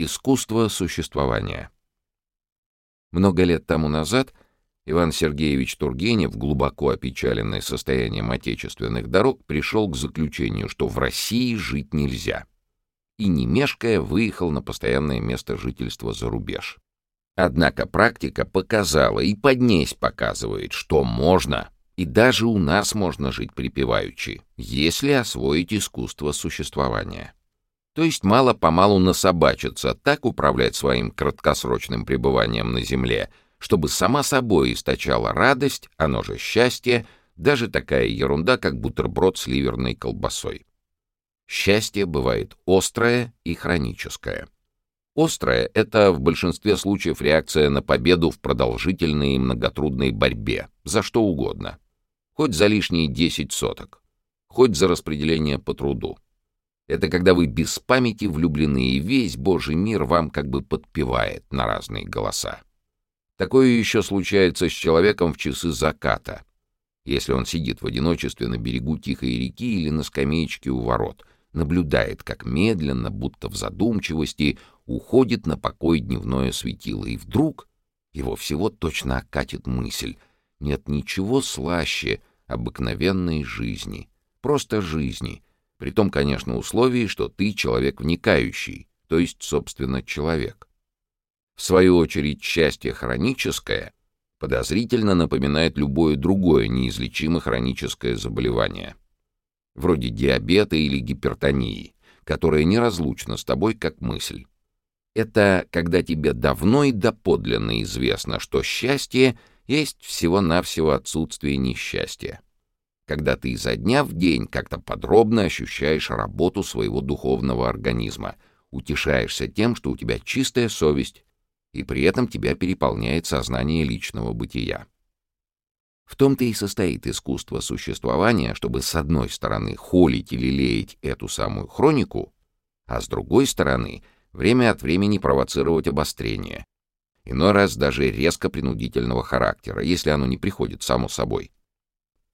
Искусство существования. Много лет тому назад Иван Сергеевич Тургенев, глубоко опечаленный состоянием отечественных дорог, пришел к заключению, что в России жить нельзя. И, не мешкая, выехал на постоянное место жительства за рубеж. Однако практика показала и поднесь показывает, что можно, и даже у нас можно жить припеваючи, если освоить искусство существования то есть мало-помалу насобачиться, так управлять своим краткосрочным пребыванием на земле, чтобы сама собой источала радость, оно же счастье, даже такая ерунда, как бутерброд с ливерной колбасой. Счастье бывает острое и хроническое. Острое — это в большинстве случаев реакция на победу в продолжительной и многотрудной борьбе, за что угодно. Хоть за лишние 10 соток, хоть за распределение по труду. Это когда вы без памяти влюблены, и весь Божий мир вам как бы подпевает на разные голоса. Такое еще случается с человеком в часы заката, если он сидит в одиночестве на берегу тихой реки или на скамеечке у ворот, наблюдает, как медленно, будто в задумчивости, уходит на покой дневное светило, и вдруг его всего точно окатит мысль. Нет ничего слаще обыкновенной жизни, просто жизни — при том, конечно, условии, что ты человек вникающий, то есть, собственно, человек. В свою очередь, счастье хроническое подозрительно напоминает любое другое неизлечимо хроническое заболевание, вроде диабета или гипертонии, которое неразлучно с тобой как мысль. Это когда тебе давно и доподлинно известно, что счастье есть всего-навсего отсутствие несчастья когда ты изо дня в день как-то подробно ощущаешь работу своего духовного организма, утешаешься тем, что у тебя чистая совесть, и при этом тебя переполняет сознание личного бытия. В том-то и состоит искусство существования, чтобы с одной стороны холить или леять эту самую хронику, а с другой стороны время от времени провоцировать обострение, иной раз даже резко принудительного характера, если оно не приходит само собой.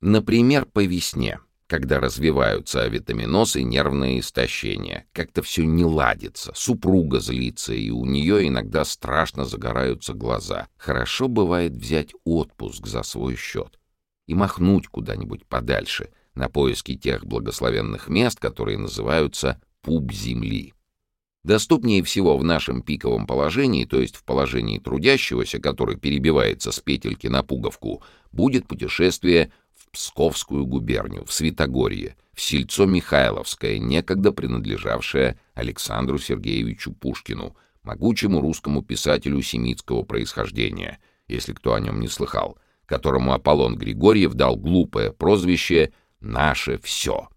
Например, по весне, когда развиваются авитаминоз и нервное истощение. Как-то все не ладится, супруга злится, и у нее иногда страшно загораются глаза. Хорошо бывает взять отпуск за свой счет и махнуть куда-нибудь подальше, на поиски тех благословенных мест, которые называются «пуп земли». Доступнее всего в нашем пиковом положении, то есть в положении трудящегося, который перебивается с петельки на пуговку, будет путешествие Псковскую губернию, в Святогорье, в сельцо Михайловское, некогда принадлежавшее Александру Сергеевичу Пушкину, могучему русскому писателю семитского происхождения, если кто о нем не слыхал, которому Аполлон Григорьев дал глупое прозвище «Наше все».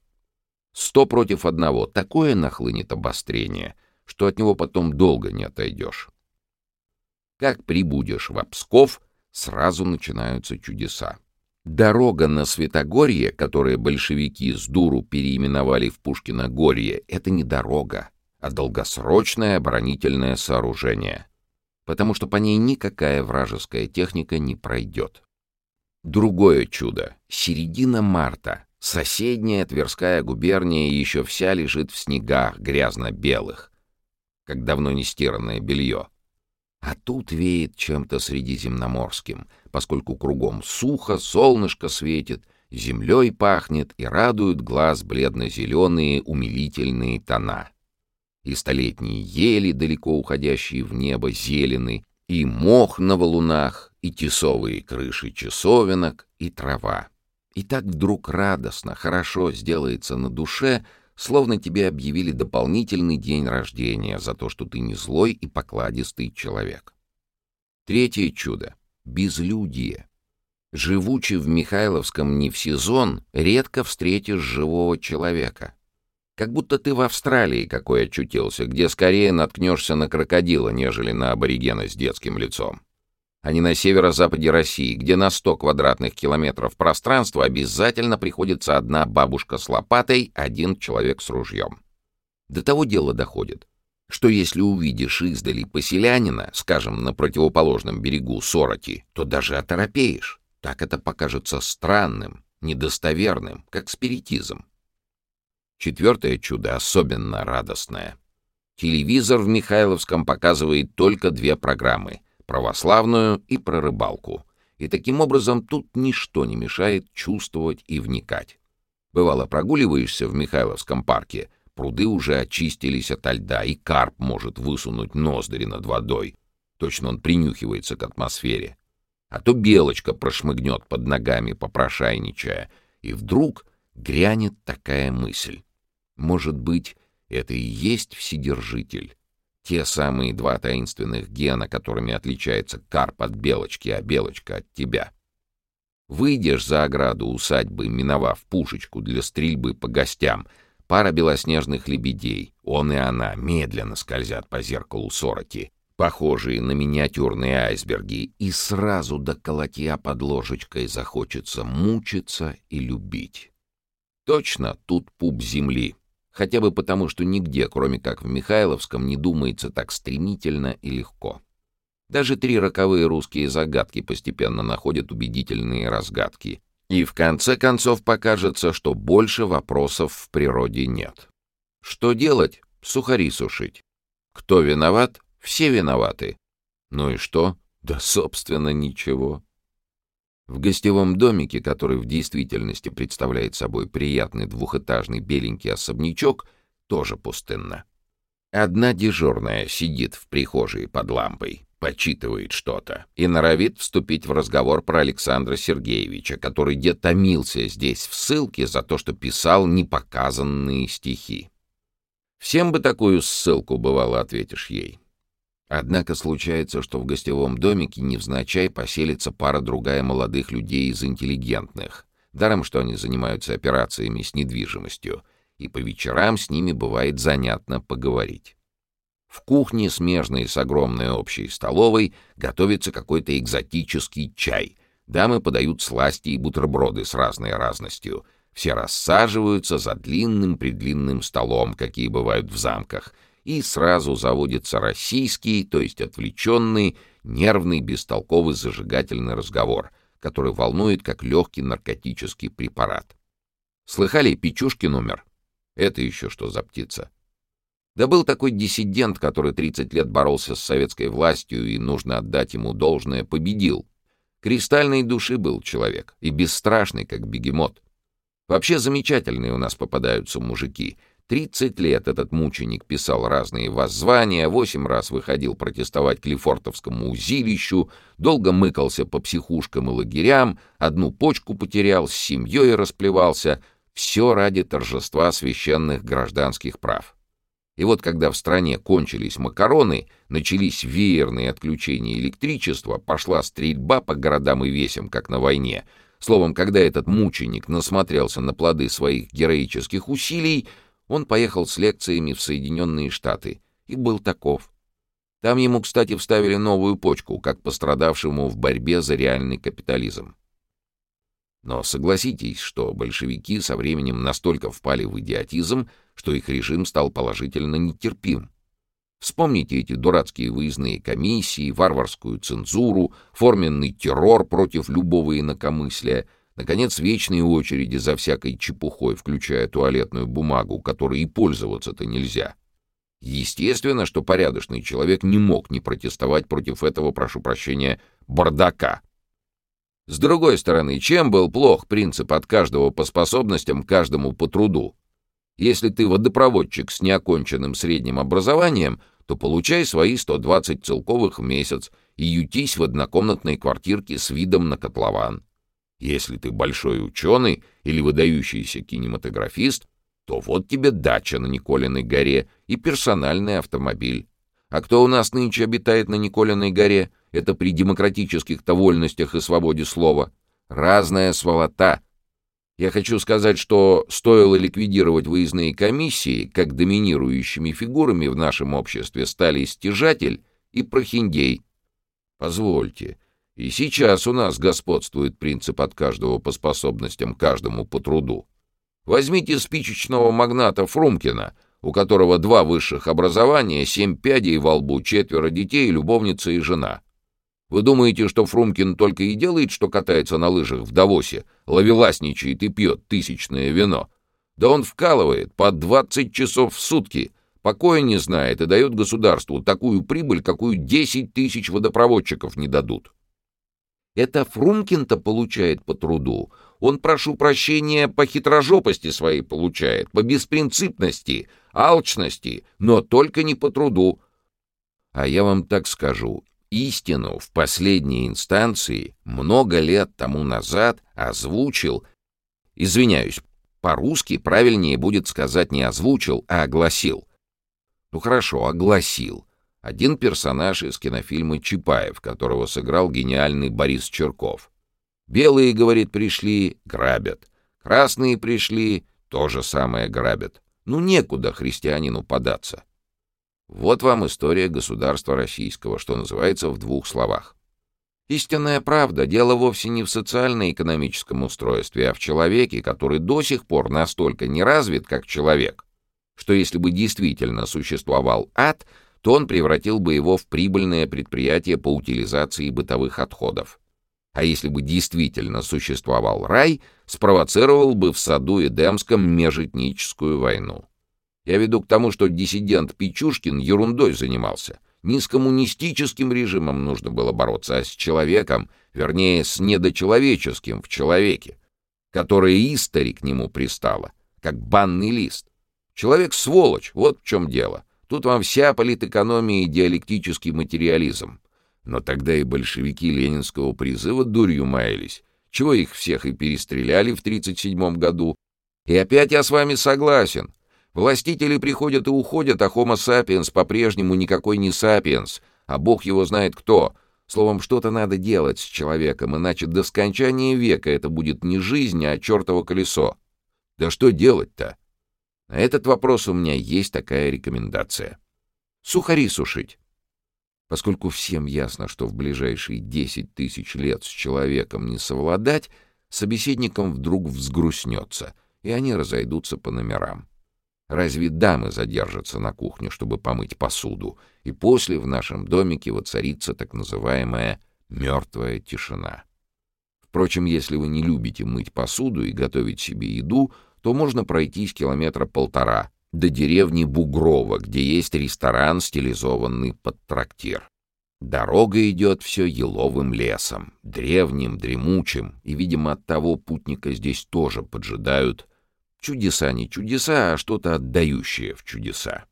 Сто против одного — такое нахлынет обострение, что от него потом долго не отойдешь. Как прибудешь в Псков, сразу начинаются чудеса. Дорога на Святогорье, которое большевики с дуру переименовали в Пушкиногорье, это не дорога, а долгосрочное оборонительное сооружение, потому что по ней никакая вражеская техника не пройдет. Другое чудо — середина марта. Соседняя Тверская губерния еще вся лежит в снегах грязно-белых, как давно не стиранное белье. А тут веет чем-то средиземноморским, поскольку кругом сухо, солнышко светит, землей пахнет и радуют глаз бледно-зеленые умилительные тона. И столетние ели, далеко уходящие в небо, зелены, и мох на валунах, и тесовые крыши часовенок, и трава. И так вдруг радостно, хорошо сделается на душе — словно тебе объявили дополнительный день рождения за то, что ты не злой и покладистый человек. Третье чудо — безлюдие. Живучи в Михайловском не в сезон, редко встретишь живого человека. Как будто ты в Австралии какой очутился, где скорее наткнешься на крокодила, нежели на аборигена с детским лицом а не на северо-западе России, где на 100 квадратных километров пространства обязательно приходится одна бабушка с лопатой, один человек с ружьем. До того дела доходит, что если увидишь издали поселянина, скажем, на противоположном берегу Сороти, то даже оторопеешь. Так это покажется странным, недостоверным, как спиритизм. Четвертое чудо особенно радостное. Телевизор в Михайловском показывает только две программы — православную и про рыбалку. И таким образом тут ничто не мешает чувствовать и вникать. Бывало, прогуливаешься в Михайловском парке, пруды уже очистились от льда, и карп может высунуть ноздри над водой. Точно он принюхивается к атмосфере. А то белочка прошмыгнет под ногами, попрошайничая, и вдруг грянет такая мысль. Может быть, это и есть Вседержитель. Те самые два таинственных гена, которыми отличается карп от белочки, а белочка от тебя. Выйдешь за ограду усадьбы, миновав пушечку для стрельбы по гостям, пара белоснежных лебедей, он и она, медленно скользят по зеркалу сороки, похожие на миниатюрные айсберги, и сразу до колотья под ложечкой захочется мучиться и любить. Точно тут пуп земли, хотя бы потому, что нигде, кроме как в Михайловском, не думается так стремительно и легко. Даже три роковые русские загадки постепенно находят убедительные разгадки. И в конце концов покажется, что больше вопросов в природе нет. Что делать? Сухари сушить. Кто виноват? Все виноваты. Ну и что? Да, собственно, ничего. В гостевом домике, который в действительности представляет собой приятный двухэтажный беленький особнячок, тоже пустынно. Одна дежурная сидит в прихожей под лампой, почитывает что-то и норовит вступить в разговор про Александра Сергеевича, который где томился здесь в ссылке за то, что писал непоказанные стихи. Всем бы такую ссылку, бывало, ответишь ей. Однако случается, что в гостевом домике невзначай поселится пара-другая молодых людей из интеллигентных, даром что они занимаются операциями с недвижимостью, и по вечерам с ними бывает занятно поговорить. В кухне, смежной с огромной общей столовой, готовится какой-то экзотический чай. Дамы подают сласти и бутерброды с разной разностью. Все рассаживаются за длинным-предлинным столом, какие бывают в замках — и сразу заводится российский, то есть отвлеченный, нервный, бестолковый зажигательный разговор, который волнует как легкий наркотический препарат. Слыхали, Печушкин умер? Это еще что за птица? Да был такой диссидент, который 30 лет боролся с советской властью, и, нужно отдать ему должное, победил. Кристальной души был человек, и бесстрашный, как бегемот. Вообще замечательные у нас попадаются мужики — Тридцать лет этот мученик писал разные воззвания, восемь раз выходил протестовать к Лефортовскому узилищу, долго мыкался по психушкам и лагерям, одну почку потерял, с семьей расплевался. Все ради торжества священных гражданских прав. И вот когда в стране кончились макароны, начались веерные отключения электричества, пошла стрельба по городам и весям, как на войне. Словом, когда этот мученик насмотрелся на плоды своих героических усилий, он поехал с лекциями в Соединенные Штаты и был таков. Там ему, кстати, вставили новую почку, как пострадавшему в борьбе за реальный капитализм. Но согласитесь, что большевики со временем настолько впали в идиотизм, что их режим стал положительно нетерпим. Вспомните эти дурацкие выездные комиссии, варварскую цензуру, форменный террор против любого инакомыслия — Наконец, вечные очереди за всякой чепухой, включая туалетную бумагу, которой и пользоваться-то нельзя. Естественно, что порядочный человек не мог не протестовать против этого, прошу прощения, бардака. С другой стороны, чем был плох принцип от каждого по способностям, каждому по труду? Если ты водопроводчик с неоконченным средним образованием, то получай свои 120 целковых в месяц и ютись в однокомнатной квартирке с видом на котлован. Если ты большой ученый или выдающийся кинематографист, то вот тебе дача на Николиной горе и персональный автомобиль. А кто у нас нынче обитает на Николиной горе? Это при демократических-то вольностях и свободе слова. Разная сволота. Я хочу сказать, что стоило ликвидировать выездные комиссии, как доминирующими фигурами в нашем обществе стали стяжатель и прохиндей. Позвольте, и сейчас у нас господствует принцип от каждого по способностям, каждому по труду. Возьмите спичечного магната Фрумкина, у которого два высших образования, семь пядей во лбу, четверо детей, любовница и жена. Вы думаете, что Фрумкин только и делает, что катается на лыжах в Давосе, ловеласничает и пьет тысячное вино? Да он вкалывает по 20 часов в сутки, покоя не знает и дает государству такую прибыль, какую 10 тысяч водопроводчиков не дадут. Это Фрумкин-то получает по труду. Он, прошу прощения, по хитрожопости своей получает, по беспринципности, алчности, но только не по труду. А я вам так скажу, истину в последней инстанции много лет тому назад озвучил, извиняюсь, по-русски правильнее будет сказать не озвучил, а огласил. Ну хорошо, огласил. Один персонаж из кинофильма «Чапаев», которого сыграл гениальный Борис Черков. Белые, говорит, пришли — грабят. Красные пришли — то же самое грабят. Ну, некуда христианину податься. Вот вам история государства российского, что называется в двух словах. Истинная правда, дело вовсе не в социально-экономическом устройстве, а в человеке, который до сих пор настолько не развит, как человек, что если бы действительно существовал ад, то он превратил бы его в прибыльное предприятие по утилизации бытовых отходов. А если бы действительно существовал рай, спровоцировал бы в саду Эдемском межэтническую войну. Я веду к тому, что диссидент Пичушкин ерундой занимался. Не с коммунистическим режимом нужно было бороться, а с человеком, вернее, с недочеловеческим в человеке, которое истори к нему пристало, как банный лист. Человек — сволочь, вот в чем дело. Тут вам вся политэкономия и диалектический материализм. Но тогда и большевики ленинского призыва дурью маялись. Чего их всех и перестреляли в 37 году. И опять я с вами согласен. Властители приходят и уходят, а Homo sapiens по-прежнему никакой не сапиенс, а бог его знает кто. Словом, что-то надо делать с человеком, иначе до скончания века это будет не жизнь, а чертово колесо. Да что делать-то? На этот вопрос у меня есть такая рекомендация. Сухари сушить. Поскольку всем ясно, что в ближайшие десять тысяч лет с человеком не совладать, собеседникам вдруг взгрустнется, и они разойдутся по номерам. Разве дамы задержатся на кухне, чтобы помыть посуду, и после в нашем домике воцарится так называемая «мертвая тишина». Впрочем, если вы не любите мыть посуду и готовить себе еду, то можно пройтись километра полтора до деревни Бугрова, где есть ресторан, стилизованный под трактир. Дорога идет все еловым лесом, древним, дремучим, и, видимо, от того путника здесь тоже поджидают Чудеса не чудеса, а что-то отдающее в чудеса.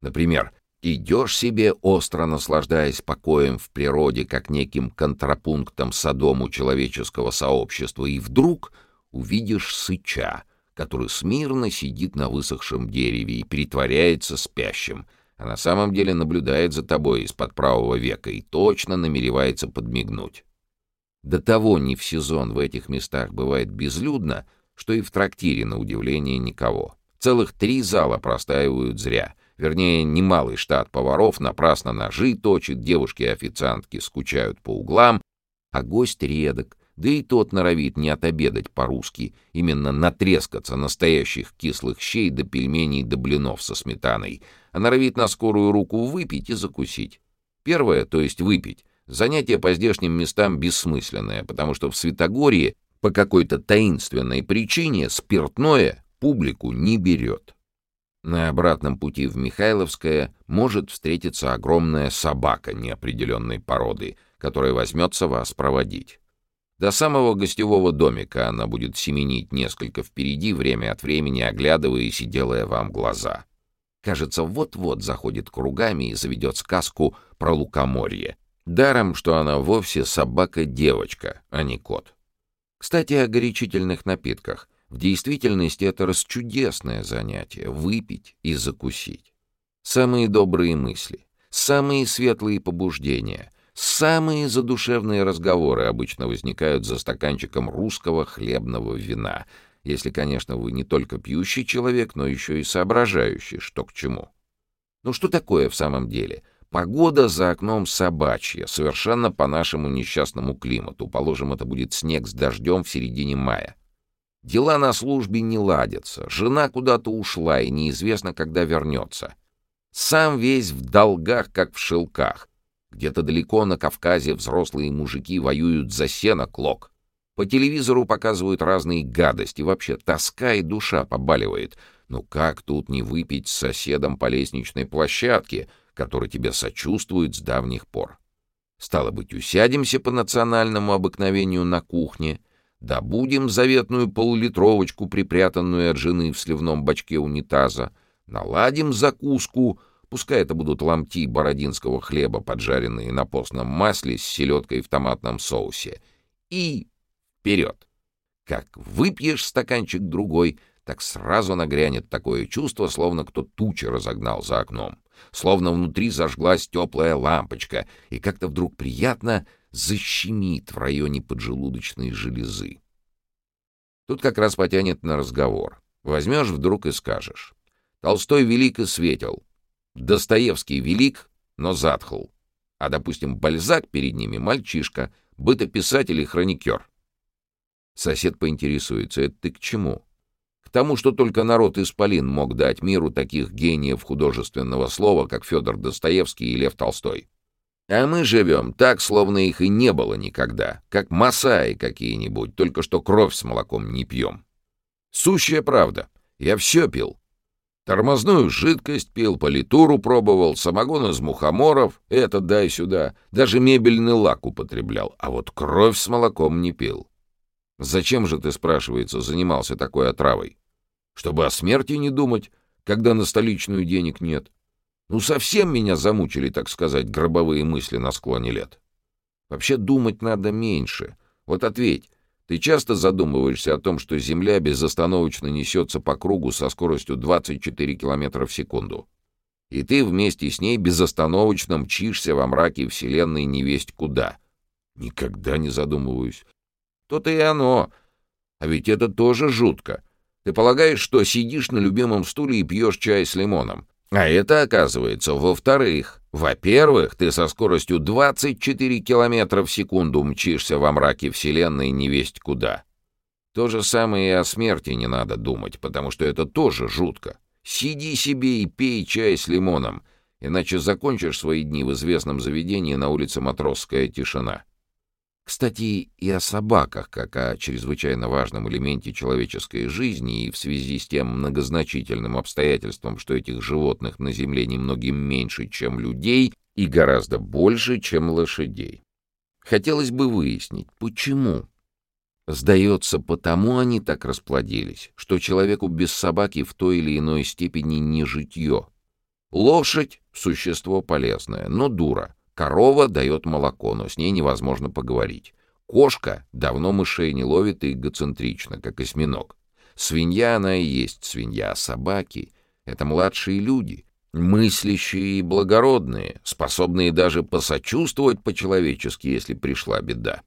Например, идешь себе, остро наслаждаясь покоем в природе, как неким контрапунктом садому человеческого сообщества, и вдруг увидишь сыча, который смирно сидит на высохшем дереве и притворяется спящим, а на самом деле наблюдает за тобой из-под правого века и точно намеревается подмигнуть. До того не в сезон в этих местах бывает безлюдно, что и в трактире, на удивление, никого. Целых три зала простаивают зря. Вернее, немалый штат поваров напрасно ножи точит, девушки-официантки скучают по углам, а гость редок, да и тот норовит не отобедать по-русски, именно натрескаться настоящих кислых щей до пельменей до блинов со сметаной, а норовит на скорую руку выпить и закусить. Первое, то есть выпить, занятие по здешним местам бессмысленное, потому что в Святогорье по какой-то таинственной причине спиртное публику не берет. На обратном пути в Михайловское может встретиться огромная собака неопределенной породы, которая возьмется вас проводить. До самого гостевого домика она будет семенить несколько впереди, время от времени оглядываясь и делая вам глаза. Кажется, вот-вот заходит кругами и заведет сказку про лукоморье. Даром, что она вовсе собака-девочка, а не кот. Кстати, о горячительных напитках. В действительности это расчудесное занятие — выпить и закусить. Самые добрые мысли, самые светлые побуждения, самые задушевные разговоры обычно возникают за стаканчиком русского хлебного вина, если, конечно, вы не только пьющий человек, но еще и соображающий, что к чему. Ну что такое в самом деле — Погода за окном собачья, совершенно по нашему несчастному климату. Положим, это будет снег с дождем в середине мая. Дела на службе не ладятся. Жена куда-то ушла, и неизвестно, когда вернется. Сам весь в долгах, как в шелках. Где-то далеко на Кавказе взрослые мужики воюют за сено клок. По телевизору показывают разные гадости. Вообще, тоска и душа побаливает. Ну как тут не выпить с соседом по лестничной площадке, который тебе сочувствует с давних пор? Стало быть, усядемся по национальному обыкновению на кухне, добудем заветную полулитровочку, припрятанную от жены в сливном бачке унитаза, наладим закуску, пускай это будут ломти бородинского хлеба, поджаренные на постном масле с селедкой в томатном соусе, и вперед! Как выпьешь стаканчик другой, так сразу нагрянет такое чувство, словно кто тучи разогнал за окном словно внутри зажглась теплая лампочка, и как-то вдруг приятно защемит в районе поджелудочной железы. Тут как раз потянет на разговор. Возьмешь вдруг и скажешь. Толстой велик и светил. Достоевский велик, но затхл. А, допустим, Бальзак перед ними мальчишка, бытописатель и хроникер. Сосед поинтересуется, это ты к чему? тому, что только народ Исполин мог дать миру таких гениев художественного слова, как Федор Достоевский и Лев Толстой. А мы живем так, словно их и не было никогда, как масаи какие-нибудь, только что кровь с молоком не пьем. Сущая правда. Я все пил. Тормозную жидкость пил, политуру пробовал, самогон из мухоморов, это дай сюда, даже мебельный лак употреблял, а вот кровь с молоком не пил. Зачем же ты, спрашивается, занимался такой отравой? чтобы о смерти не думать, когда на столичную денег нет. Ну, совсем меня замучили, так сказать, гробовые мысли на склоне лет. Вообще думать надо меньше. Вот ответь, ты часто задумываешься о том, что Земля безостановочно несется по кругу со скоростью 24 км в секунду? И ты вместе с ней безостановочно мчишься во мраке Вселенной невесть куда? Никогда не задумываюсь. То-то и оно. А ведь это тоже жутко. Ты полагаешь, что сидишь на любимом стуле и пьешь чай с лимоном. А это, оказывается, во-вторых. Во-первых, ты со скоростью 24 километра в секунду мчишься во мраке Вселенной невесть куда. То же самое и о смерти не надо думать, потому что это тоже жутко. Сиди себе и пей чай с лимоном, иначе закончишь свои дни в известном заведении на улице Матросская тишина. Кстати, и о собаках, как о чрезвычайно важном элементе человеческой жизни, и в связи с тем многозначительным обстоятельством, что этих животных на Земле немногим меньше, чем людей, и гораздо больше, чем лошадей. Хотелось бы выяснить, почему. Сдается, потому они так расплодились, что человеку без собаки в той или иной степени не житье. Лошадь — существо полезное, но дура — Корова дает молоко, но с ней невозможно поговорить. Кошка давно мышей не ловит и эгоцентрична, как осьминог. Свинья она и есть свинья, а собаки — это младшие люди, мыслящие и благородные, способные даже посочувствовать по-человечески, если пришла беда.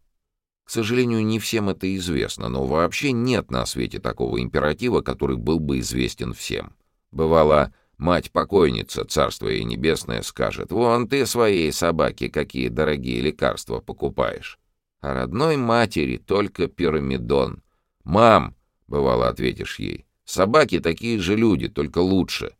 К сожалению, не всем это известно, но вообще нет на свете такого императива, который был бы известен всем. Бывало, Мать-покойница, царство ей небесное, скажет, «Вон ты своей собаке какие дорогие лекарства покупаешь». А родной матери только пирамидон. «Мам», — бывало ответишь ей, — «собаки такие же люди, только лучше».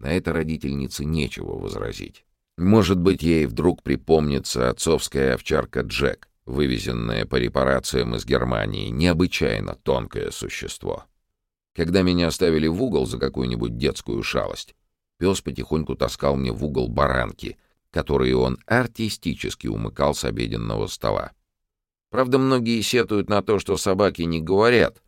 На это родительнице нечего возразить. Может быть, ей вдруг припомнится отцовская овчарка Джек, вывезенная по репарациям из Германии, необычайно тонкое существо. Когда меня оставили в угол за какую-нибудь детскую шалость, пес потихоньку таскал мне в угол баранки, которые он артистически умыкал с обеденного стола. Правда, многие сетуют на то, что собаки не говорят.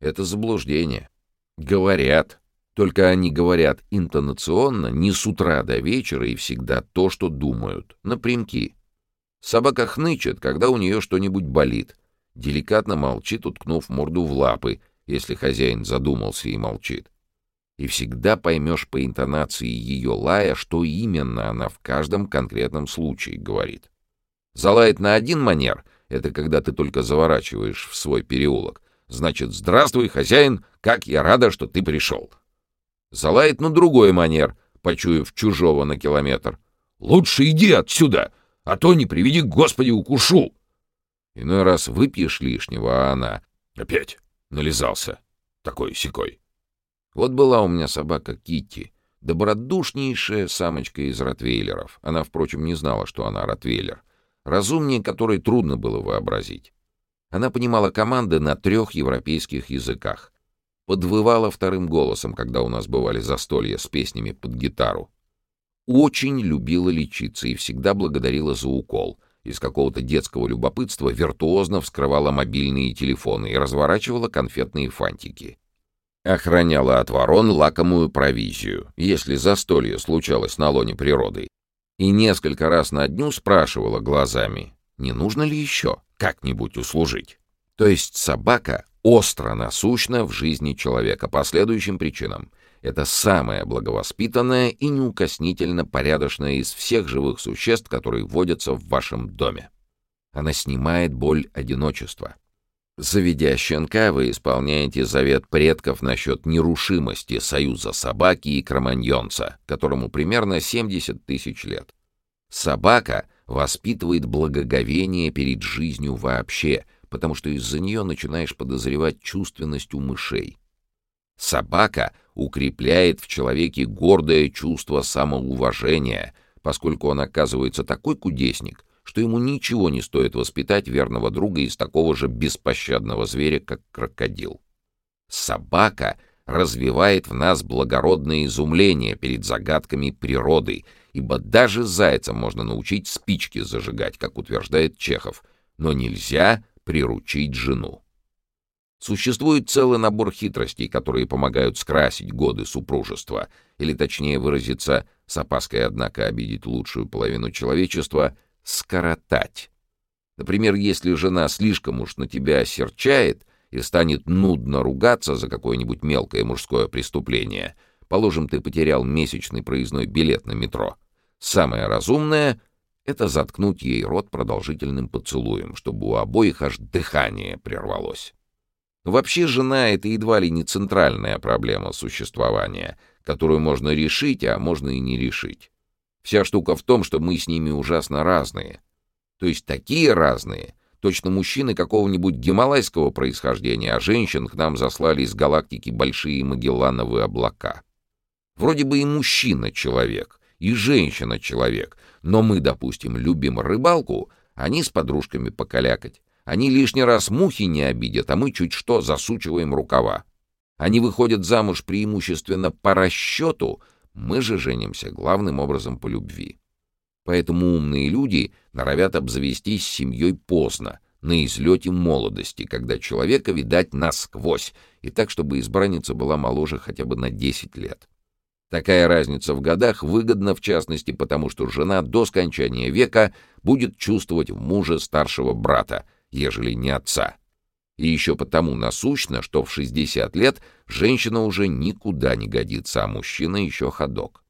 Это заблуждение. Говорят. Только они говорят интонационно, не с утра до вечера и всегда то, что думают, напрямки. Собака хнычет, когда у нее что-нибудь болит. Деликатно молчит, уткнув морду в лапы, если хозяин задумался и молчит. И всегда поймешь по интонации ее лая, что именно она в каждом конкретном случае говорит. Залает на один манер — это когда ты только заворачиваешь в свой переулок. Значит, «Здравствуй, хозяин, как я рада, что ты пришел». Залает на другой манер, почуяв чужого на километр. «Лучше иди отсюда, а то не приведи, Господи, укушу!» Иной раз выпьешь лишнего, а она... Опять нализался. Такой секой. Вот была у меня собака Китти, добродушнейшая самочка из ротвейлеров. Она, впрочем, не знала, что она ротвейлер. Разумнее которой трудно было вообразить. Она понимала команды на трех европейских языках. подвывала вторым голосом, когда у нас бывали застолья с песнями под гитару. Очень любила лечиться и всегда благодарила за укол. Из какого-то детского любопытства виртуозно вскрывала мобильные телефоны и разворачивала конфетные фантики. Охраняла от ворон лакомую провизию, если застолье случалось на лоне природы. И несколько раз на дню спрашивала глазами, не нужно ли еще как-нибудь услужить. То есть собака остро насущна в жизни человека по следующим причинам. Это самое благовоспитанное и неукоснительно порядочное из всех живых существ, которые водятся в вашем доме. Она снимает боль одиночества. Заведя щенка, вы исполняете завет предков насчет нерушимости союза собаки и кроманьонца, которому примерно 70 тысяч лет. Собака воспитывает благоговение перед жизнью вообще, потому что из-за нее начинаешь подозревать чувственность у мышей. Собака укрепляет в человеке гордое чувство самоуважения, поскольку он оказывается такой кудесник, что ему ничего не стоит воспитать верного друга из такого же беспощадного зверя, как крокодил. Собака развивает в нас благородное изумление перед загадками природы, ибо даже зайца можно научить спички зажигать, как утверждает Чехов, но нельзя приручить жену. Существует целый набор хитростей, которые помогают скрасить годы супружества, или точнее выразиться, с опаской, однако, обидеть лучшую половину человечества — скоротать. Например, если жена слишком уж на тебя осерчает и станет нудно ругаться за какое-нибудь мелкое мужское преступление, положим, ты потерял месячный проездной билет на метро, самое разумное — это заткнуть ей рот продолжительным поцелуем, чтобы у обоих аж дыхание прервалось. Вообще жена — это едва ли не центральная проблема существования, которую можно решить, а можно и не решить. Вся штука в том, что мы с ними ужасно разные. То есть такие разные. Точно мужчины какого-нибудь гималайского происхождения, а женщин к нам заслали из галактики большие Магеллановые облака. Вроде бы и мужчина человек, и женщина человек, но мы, допустим, любим рыбалку, они с подружками покалякать. Они лишний раз мухи не обидят, а мы чуть что засучиваем рукава. Они выходят замуж преимущественно по расчету — мы же женимся главным образом по любви. Поэтому умные люди норовят обзавестись семьей поздно, на излете молодости, когда человека видать насквозь, и так, чтобы избранница была моложе хотя бы на 10 лет. Такая разница в годах выгодна, в частности, потому что жена до скончания века будет чувствовать в муже старшего брата, ежели не отца. И еще потому насущно, что в 60 лет женщина уже никуда не годится, а мужчина еще ходок.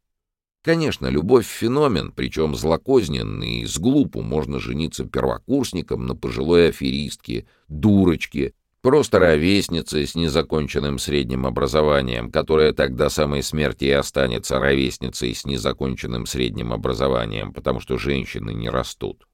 Конечно, любовь — феномен, причем злокозненный и с глупу можно жениться первокурсником на пожилой аферистке, дурочке, просто ровеснице с незаконченным средним образованием, которая тогда до самой смерти и останется ровесницей с незаконченным средним образованием, потому что женщины не растут.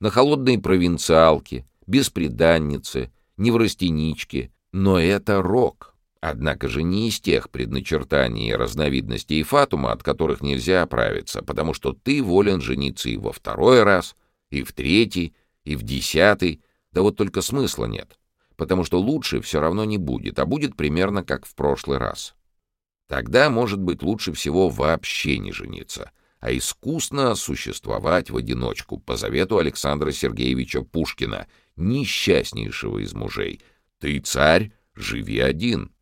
На холодной провинциалке, бесприданнице — неврастенички, но это рок. Однако же не из тех предначертаний и разновидностей фатума, от которых нельзя оправиться, потому что ты волен жениться и во второй раз, и в третий, и в десятый, да вот только смысла нет, потому что лучше все равно не будет, а будет примерно как в прошлый раз. Тогда, может быть, лучше всего вообще не жениться, а искусно существовать в одиночку по завету Александра Сергеевича Пушкина — несчастнейшего из мужей. Ты, царь, живи один.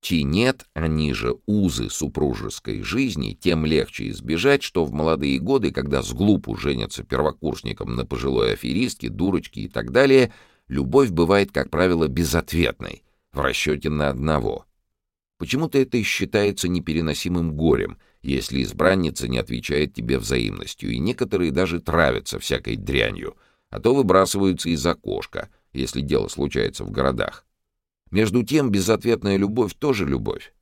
Ти нет, они же узы супружеской жизни, тем легче избежать, что в молодые годы, когда с глупу женятся первокурсником на пожилой аферистке, дурочке и так далее, любовь бывает, как правило, безответной, в расчете на одного. Почему-то это считается непереносимым горем, если избранница не отвечает тебе взаимностью, и некоторые даже травятся всякой дрянью — а то выбрасываются из окошка, если дело случается в городах. Между тем, безответная любовь тоже любовь.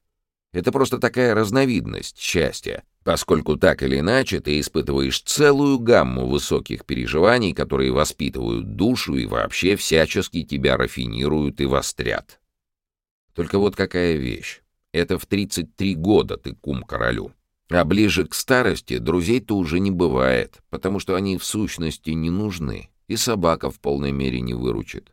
Это просто такая разновидность счастья, поскольку так или иначе ты испытываешь целую гамму высоких переживаний, которые воспитывают душу и вообще всячески тебя рафинируют и вострят. Только вот какая вещь. Это в 33 года ты кум королю. А ближе к старости друзей-то уже не бывает, потому что они в сущности не нужны и собака в полной мере не выручит.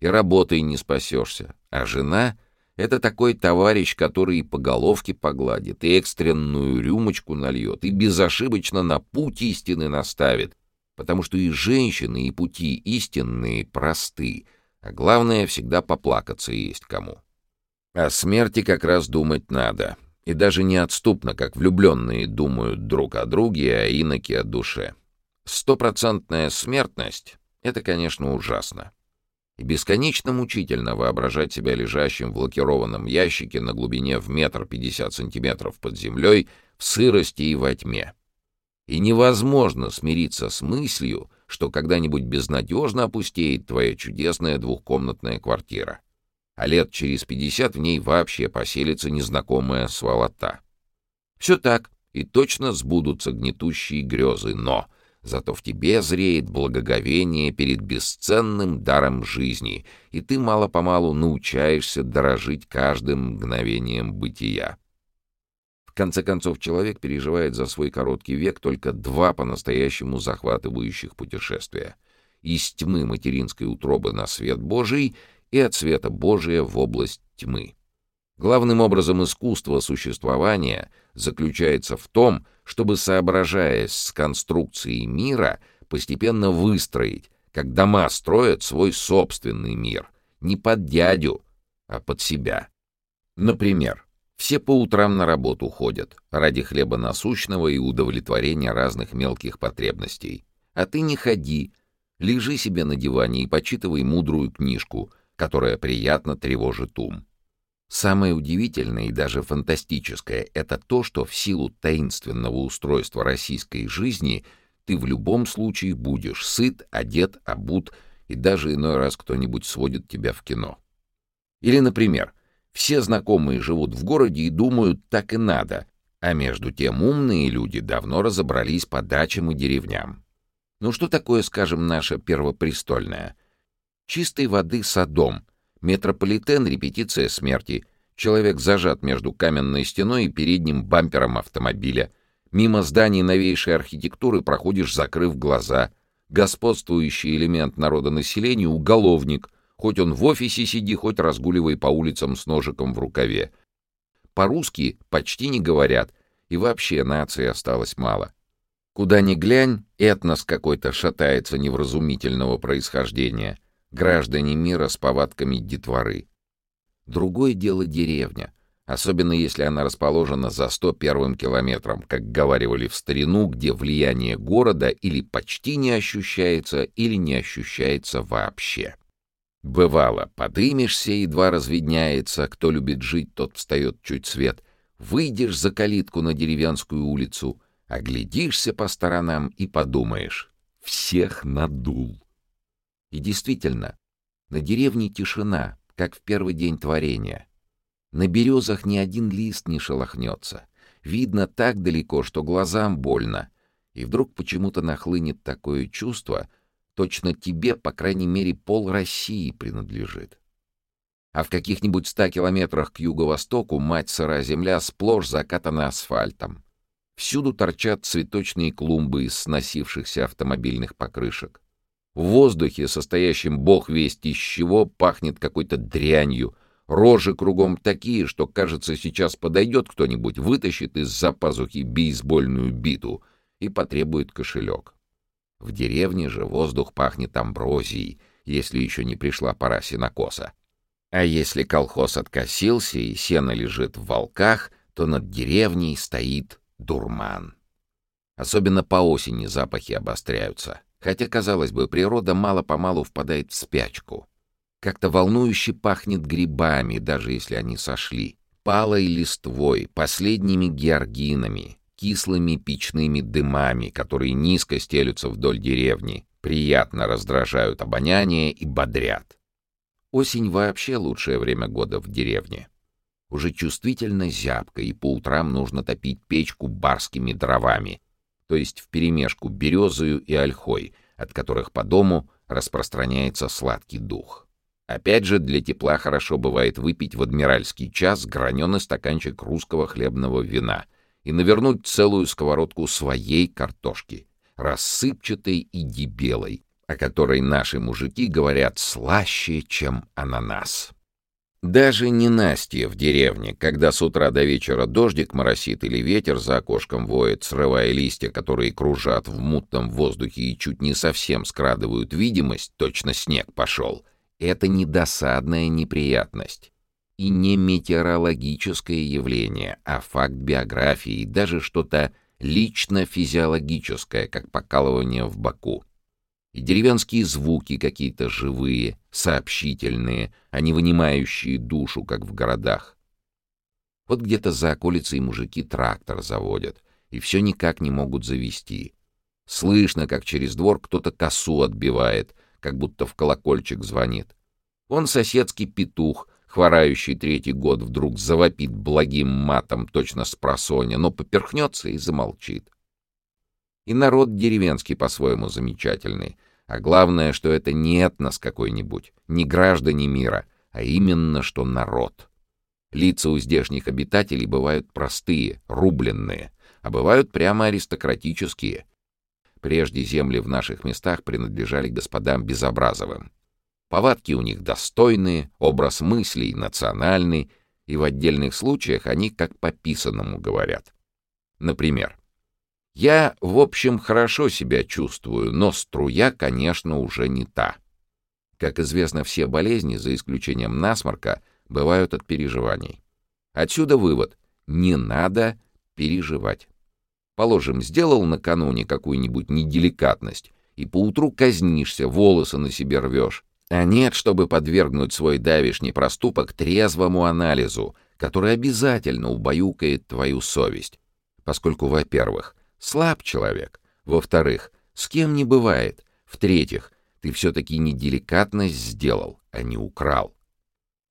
И работой не спасешься, а жена Это такой товарищ, который и по головке погладит, и экстренную рюмочку нальет, и безошибочно на путь истины наставит, потому что и женщины, и пути истинные просты, а главное, всегда поплакаться есть кому. О смерти как раз думать надо, и даже неотступно, как влюбленные думают друг о друге, а иноки о душе. Стопроцентная смертность — это, конечно, ужасно. И бесконечно мучительно воображать себя лежащим в лакированном ящике на глубине в метр пятьдесят сантиметров под землей в сырости и во тьме. И невозможно смириться с мыслью, что когда-нибудь безнадежно опустеет твоя чудесная двухкомнатная квартира, а лет через пятьдесят в ней вообще поселится незнакомая сволота. Все так, и точно сбудутся гнетущие грезы, но Зато в тебе зреет благоговение перед бесценным даром жизни, и ты мало-помалу научаешься дорожить каждым мгновением бытия. В конце концов, человек переживает за свой короткий век только два по-настоящему захватывающих путешествия. Из тьмы материнской утробы на свет Божий и от света Божия в область тьмы. Главным образом искусство существования заключается в том, чтобы, соображаясь с конструкцией мира, постепенно выстроить, как дома строят свой собственный мир, не под дядю, а под себя. Например, все по утрам на работу ходят ради хлеба насущного и удовлетворения разных мелких потребностей. А ты не ходи, лежи себе на диване и почитывай мудрую книжку, которая приятно тревожит ум. Самое удивительное и даже фантастическое — это то, что в силу таинственного устройства российской жизни ты в любом случае будешь сыт, одет, обут, и даже иной раз кто-нибудь сводит тебя в кино. Или, например, все знакомые живут в городе и думают, так и надо, а между тем умные люди давно разобрались по дачам и деревням. Ну что такое, скажем, наша первопрестольная? Чистой воды Содом — Метрополитен — репетиция смерти. Человек зажат между каменной стеной и передним бампером автомобиля. Мимо зданий новейшей архитектуры проходишь, закрыв глаза. Господствующий элемент народонаселения — уголовник. Хоть он в офисе сиди, хоть разгуливай по улицам с ножиком в рукаве. По-русски почти не говорят, и вообще нации осталось мало. Куда ни глянь, этнос какой-то шатается невразумительного происхождения — граждане мира с повадками детворы. Другое дело деревня, особенно если она расположена за 101 километром, как говаривали в старину, где влияние города или почти не ощущается, или не ощущается вообще. Бывало, подымешься, едва разведняется, кто любит жить, тот встает чуть свет, выйдешь за калитку на деревенскую улицу, оглядишься по сторонам и подумаешь — всех надул. И действительно, на деревне тишина, как в первый день творения. На березах ни один лист не шелохнется. Видно так далеко, что глазам больно. И вдруг почему-то нахлынет такое чувство, точно тебе, по крайней мере, пол России принадлежит. А в каких-нибудь ста километрах к юго-востоку мать сыра земля сплошь закатана асфальтом. Всюду торчат цветочные клумбы из сносившихся автомобильных покрышек. В воздухе, состоящем бог весть из чего, пахнет какой-то дрянью. Рожи кругом такие, что, кажется, сейчас подойдет кто-нибудь, вытащит из-за пазухи бейсбольную биту и потребует кошелек. В деревне же воздух пахнет амброзией, если еще не пришла пора сенокоса. А если колхоз откосился и сено лежит в волках, то над деревней стоит дурман. Особенно по осени запахи обостряются. Хотя, казалось бы, природа мало-помалу впадает в спячку. Как-то волнующе пахнет грибами, даже если они сошли, палой листвой, последними георгинами, кислыми печными дымами, которые низко стелются вдоль деревни, приятно раздражают обоняние и бодрят. Осень вообще лучшее время года в деревне. Уже чувствительно зябко, и по утрам нужно топить печку барскими дровами, то есть вперемешку березою и ольхой, от которых по дому распространяется сладкий дух. Опять же, для тепла хорошо бывает выпить в адмиральский час граненый стаканчик русского хлебного вина и навернуть целую сковородку своей картошки, рассыпчатой и дебелой, о которой наши мужики говорят слаще, чем ананас. Даже не Настя в деревне, когда с утра до вечера дождик моросит или ветер за окошком воет, срывая листья, которые кружат в мутном воздухе и чуть не совсем скрадывают видимость, точно снег пошел. Это не досадная неприятность и не метеорологическое явление, а факт биографии, даже что-то лично-физиологическое, как покалывание в боку. И деревенские звуки какие-то живые, сообщительные, а не вынимающие душу, как в городах. Вот где-то за околицей мужики трактор заводят, и все никак не могут завести. Слышно, как через двор кто-то косу отбивает, как будто в колокольчик звонит. Он соседский петух — хворающий третий год вдруг завопит благим матом точно с просоня, но поперхнется и замолчит. И народ деревенский по-своему замечательный. А главное, что это не этнос какой-нибудь, не граждане мира, а именно что народ. Лица у здешних обитателей бывают простые, рубленные, а бывают прямо аристократические. Прежде земли в наших местах принадлежали господам Безобразовым. Повадки у них достойные, образ мыслей национальный, и в отдельных случаях они как по писанному говорят. Например, «Я, в общем, хорошо себя чувствую, но струя, конечно, уже не та». Как известно, все болезни, за исключением насморка, бывают от переживаний. Отсюда вывод — не надо переживать. Положим, сделал накануне какую-нибудь неделикатность, и поутру казнишься, волосы на себе рвешь, а нет, чтобы подвергнуть свой давишний проступок трезвому анализу, который обязательно убаюкает твою совесть. Поскольку, во-первых, слаб человек, во-вторых, с кем не бывает, в-третьих, ты все-таки не деликатность сделал, а не украл.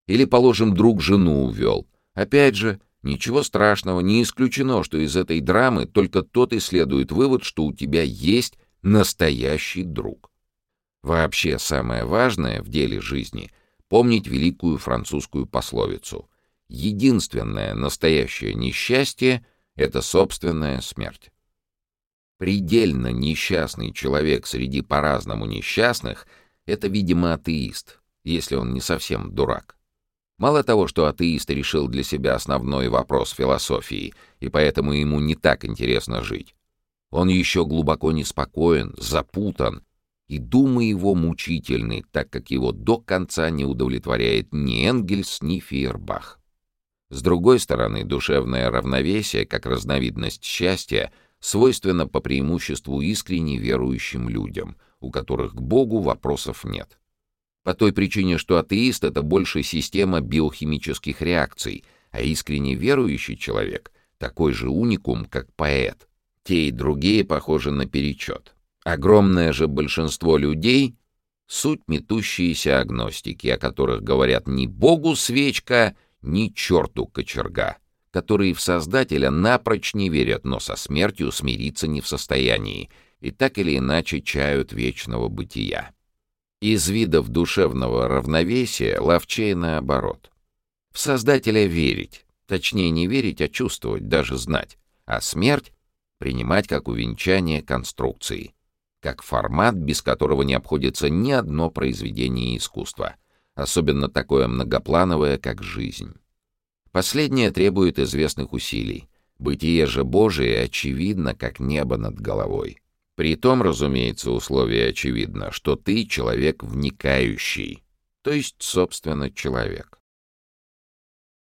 Или, положим, друг жену увел. Опять же, ничего страшного, не исключено, что из этой драмы только тот и следует вывод, что у тебя есть настоящий друг. Вообще самое важное в деле жизни — помнить великую французскую пословицу. Единственное настоящее несчастье — это собственная смерть. Предельно несчастный человек среди по-разному несчастных — это, видимо, атеист, если он не совсем дурак. Мало того, что атеист решил для себя основной вопрос философии, и поэтому ему не так интересно жить. Он еще глубоко неспокоен, запутан и думы его мучительны, так как его до конца не удовлетворяет ни Энгельс, ни Фейербах. С другой стороны, душевное равновесие, как разновидность счастья, свойственно по преимуществу искренне верующим людям, у которых к Богу вопросов нет. По той причине, что атеист — это больше система биохимических реакций, а искренне верующий человек — такой же уникум, как поэт. Те и другие похожи на перечет. Огромное же большинство людей — суть метущиеся агностики, о которых говорят ни богу свечка, ни черту кочерга, которые в Создателя напрочь не верят, но со смертью смириться не в состоянии и так или иначе чают вечного бытия. Из видов душевного равновесия ловчее наоборот. В Создателя верить, точнее не верить, а чувствовать, даже знать, а смерть принимать как увенчание конструкции как формат, без которого не обходится ни одно произведение искусства, особенно такое многоплановое, как жизнь. Последнее требует известных усилий. Бытие же Божие очевидно, как небо над головой. При том, разумеется, условие очевидно, что ты человек вникающий, то есть, собственно, человек.